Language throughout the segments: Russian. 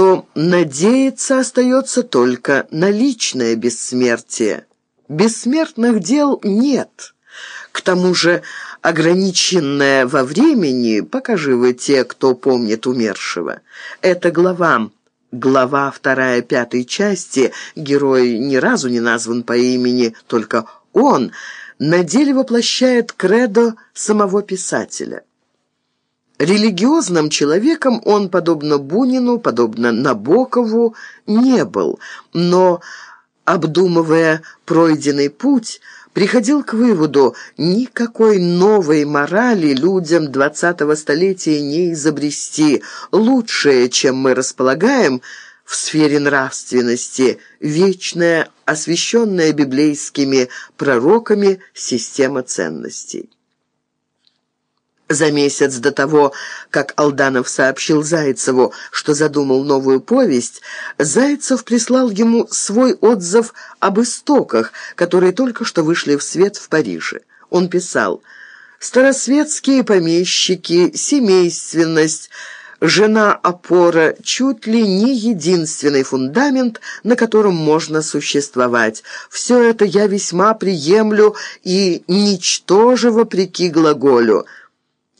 что надеяться остается только на личное бессмертие. Бессмертных дел нет. К тому же ограниченное во времени, пока живы те, кто помнит умершего. Это глава Глава вторая пятой части, герой ни разу не назван по имени, только он на деле воплощает кредо самого писателя. Религиозным человеком он, подобно Бунину, подобно Набокову, не был, но, обдумывая пройденный путь, приходил к выводу, никакой новой морали людям двадцатого столетия не изобрести. Лучшее, чем мы располагаем в сфере нравственности, вечная, освященная библейскими пророками система ценностей. За месяц до того, как Алданов сообщил Зайцеву, что задумал новую повесть, Зайцев прислал ему свой отзыв об истоках, которые только что вышли в свет в Париже. Он писал «Старосветские помещики, семейственность, жена-опора чуть ли не единственный фундамент, на котором можно существовать. Все это я весьма приемлю и ничтоже вопреки глаголю»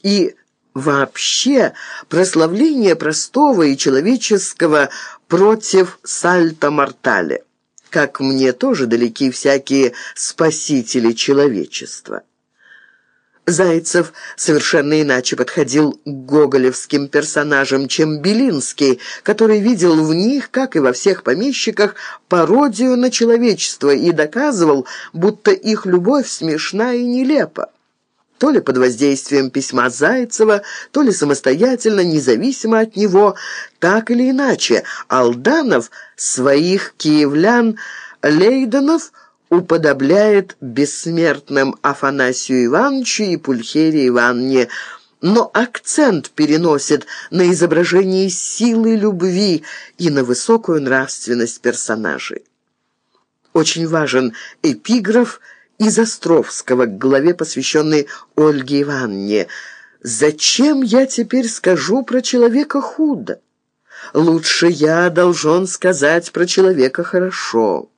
и вообще прославление простого и человеческого против сальто-мортале. Как мне тоже далеки всякие спасители человечества. Зайцев совершенно иначе подходил к гоголевским персонажам, чем Белинский, который видел в них, как и во всех помещиках, пародию на человечество и доказывал, будто их любовь смешна и нелепа то ли под воздействием письма Зайцева, то ли самостоятельно, независимо от него, так или иначе, Алданов своих киевлян Лейденов уподобляет бессмертным Афанасию Ивановичу и Пульхерии Ивановне, но акцент переносит на изображение силы любви и на высокую нравственность персонажей. Очень важен эпиграф из Островского к главе, посвященной Ольге Ивановне. «Зачем я теперь скажу про человека худо? Лучше я должен сказать про человека хорошо».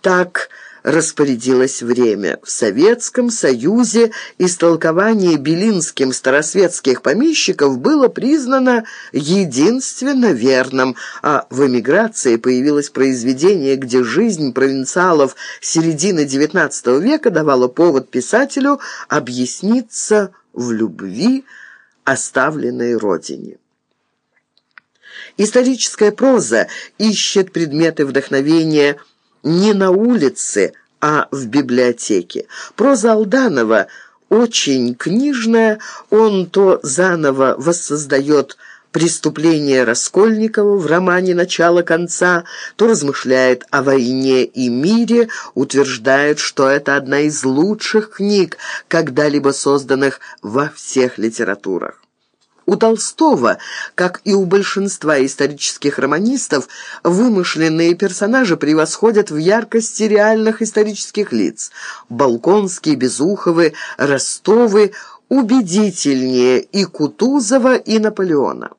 Так распорядилось время. В Советском Союзе истолкование белинским старосветских помещиков было признано единственно верным, а в эмиграции появилось произведение, где жизнь провинциалов середины XIX века давала повод писателю объясниться в любви, оставленной родине. Историческая проза ищет предметы вдохновения – не на улице, а в библиотеке. Проза Алданова очень книжная, он то заново воссоздает преступление Раскольникова в романе «Начало-конца», то размышляет о войне и мире, утверждает, что это одна из лучших книг, когда-либо созданных во всех литературах. У Толстого, как и у большинства исторических романистов, вымышленные персонажи превосходят в яркости реальных исторических лиц. Балконские, Безуховы, Ростовы убедительнее и Кутузова, и Наполеона.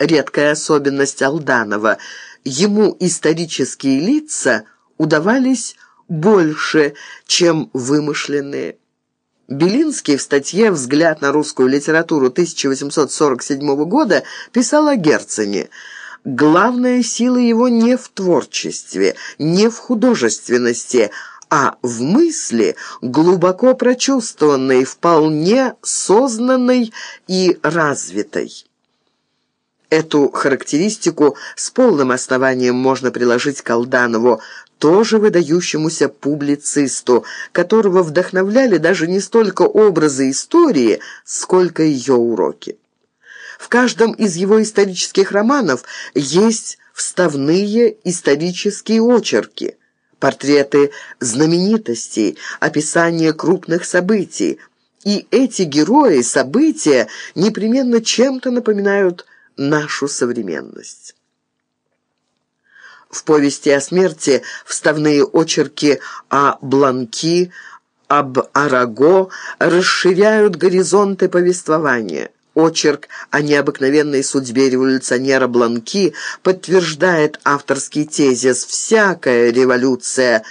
Редкая особенность Алданова – ему исторические лица удавались больше, чем вымышленные. Белинский в статье «Взгляд на русскую литературу 1847 года» писал о Герцене. «Главная сила его не в творчестве, не в художественности, а в мысли, глубоко прочувствованной, вполне сознанной и развитой». Эту характеристику с полным основанием можно приложить к Алданову, тоже выдающемуся публицисту, которого вдохновляли даже не столько образы истории, сколько ее уроки. В каждом из его исторических романов есть вставные исторические очерки, портреты знаменитостей, описание крупных событий, и эти герои, события непременно чем-то напоминают нашу современность. В повести о смерти вставные очерки о Бланки, об Араго расширяют горизонты повествования. очерк о необыкновенной судьбе революционера Бланки подтверждает авторский тезис «Всякая революция